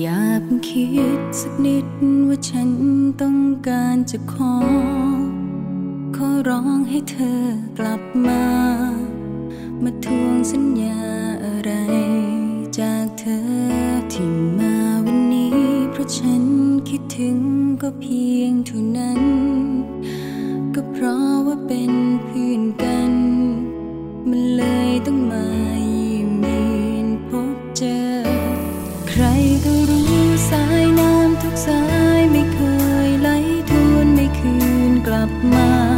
อย่าเพิ่งคิดสักนิดว่าฉันต้องการจะขอ ขอร้องให้เธอกลับมา มาทวงสัญญาอะไร จากเธอที่มาวันนี้ เพราะฉันคิดถึงก็เพียงเท่านั้น ก็เพราะว่าเป็น น้ำทุกสายไม่เคยไหลทวนไม่คืนกลับมา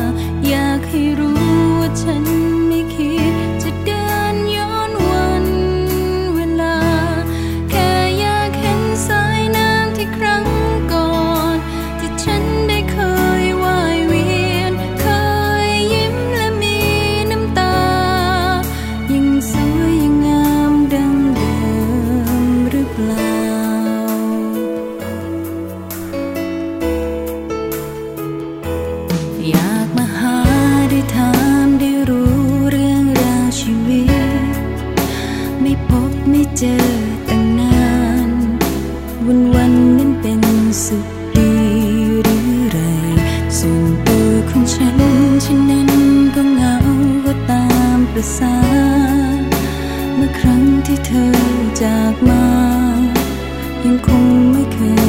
วันวันๆนั้นเป็นสุขดีหรือไร ส่วนตัวของฉันฉันนั้นก็เหงาก็ตามประสาเมื่อครั้งที่เธอจากมา ยังคงไม่เคย